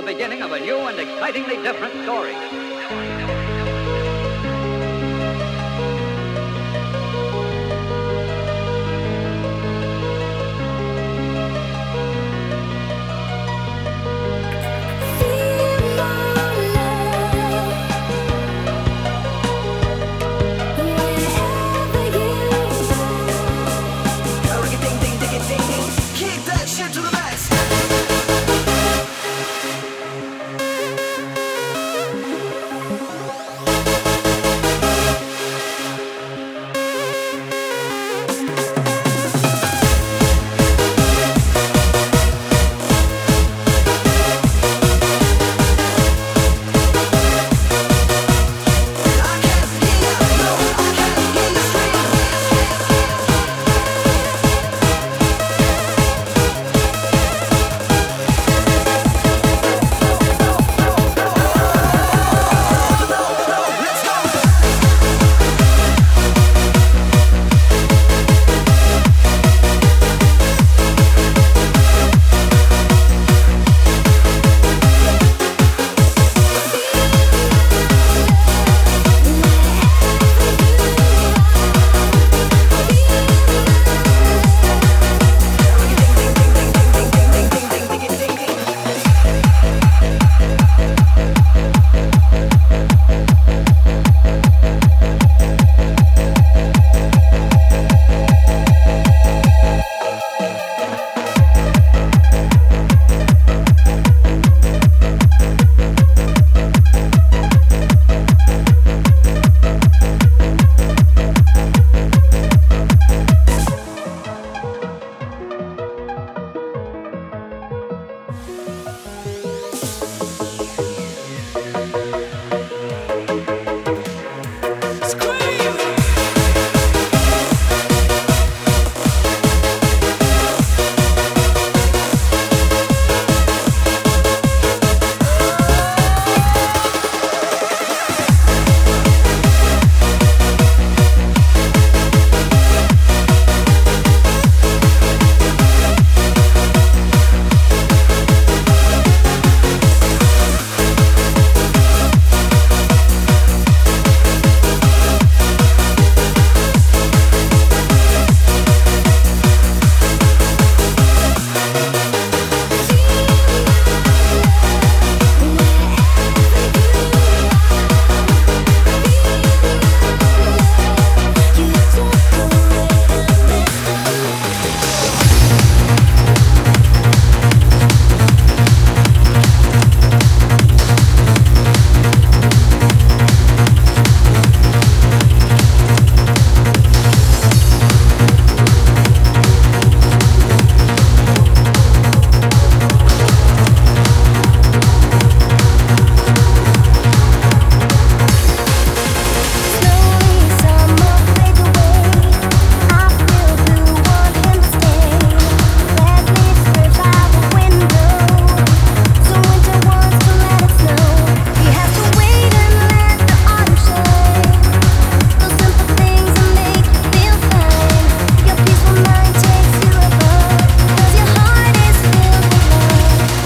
the beginning of a new and excitingly different story. Keep that shit to the max.